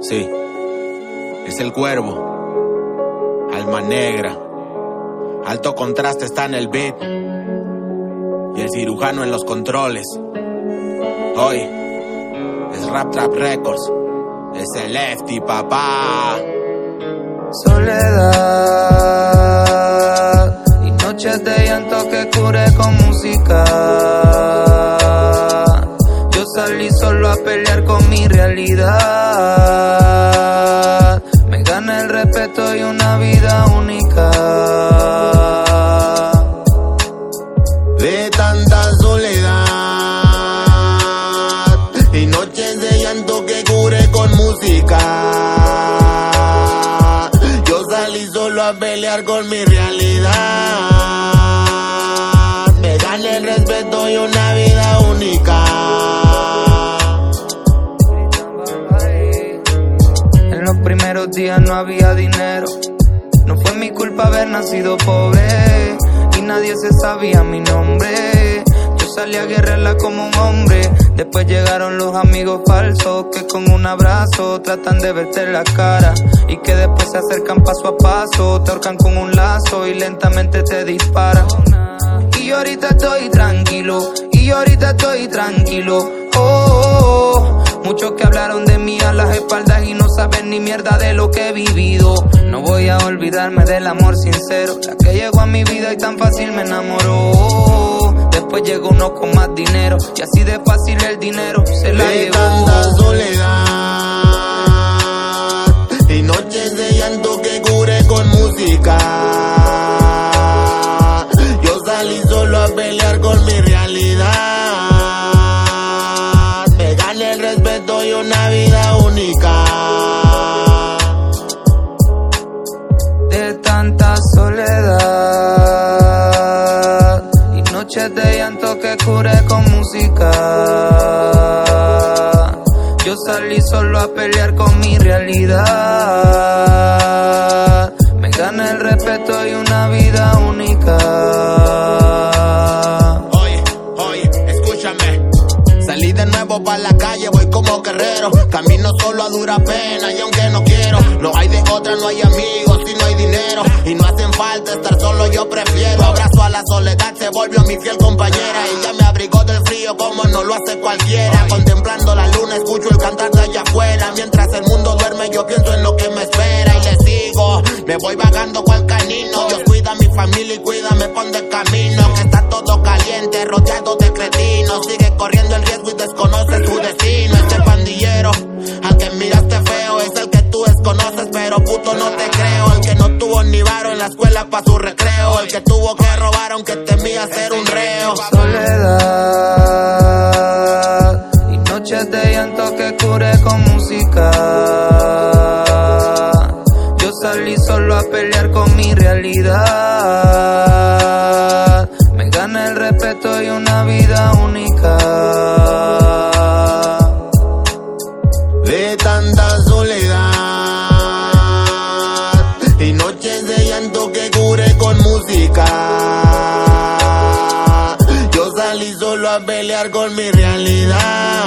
Sí, es el cuervo, alma negra, alto contraste está en el beat y el cirujano en los controles. Hoy es Rap Trap Records, es el Lefty, papá. Soledad y noches de llanto que cure con música. Pelear con mi realidad. Me gana el respeto y una vida única. De tanta soledad y noches de llanto que cure con música. Yo salí solo a pelear con mi realidad. Primeros días no había dinero. No fue mi culpa haber nacido pobre y nadie se sabía mi nombre. Yo salí a guerrerla como un hombre. Después llegaron los amigos falsos que con un abrazo tratan de verte la cara y que después se acercan paso a paso, te ahorcan con un lazo y lentamente te disparan. Y yo ahorita estoy tranquilo, y yo ahorita estoy tranquilo. Oh, oh, oh. Muchos que hablaron de mí a las espaldas y no saben ni mierda de lo que he vivido. No voy a olvidarme del amor sincero, la que llegó a mi vida y tan fácil me enamoró. Después llegó uno con más dinero y así de fácil el dinero se la de llevó. tanta soledad y noches de llanto que cure con música. Yo salí solo a pelear con mi realidad. Llanto que cure con música. Yo salí solo a pelear con mi realidad. Me gané el respeto y una vida única. Oye, oye, escúchame. Salí de nuevo para la calle, voy como guerrero. Camino solo a dura pena y aunque no quiero, no hay de otra, no hay amigos y no hacen falta estar solo, yo prefiero. Abrazo a la soledad, se volvió mi fiel compañera. Ella me abrigó del frío como no lo hace cualquiera. Contemplando la luna, escucho el cantar de allá afuera. Mientras el mundo duerme, yo pienso en lo que me espera y le sigo. Me voy vagando cual canino. Dios cuida a mi familia y cuida, me pone el camino. Que está todo caliente, rodeado de cretinos. Sigue corriendo el riesgo y desconoce su destino. Este pandillero, al que miraste feo, es el que tú desconoces, pero puto no te ni varo en la escuela pa' su recreo. El que tuvo que robar aunque temía ser un reo. Soledad y noches de llanto que cure con música. Yo salí solo a pelear con mi realidad. que cure con música. Yo salí solo a pelear con mi realidad.